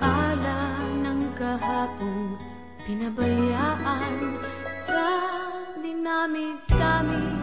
Alaala ng kahapong pinabayaan Sa dinami-dami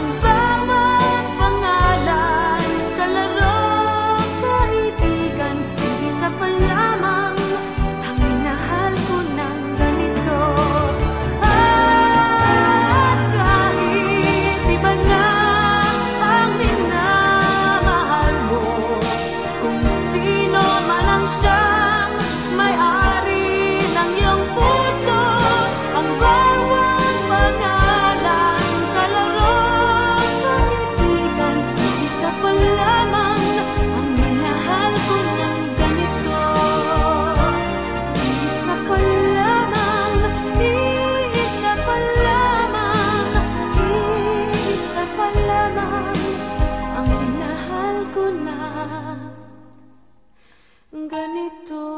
come. ganito.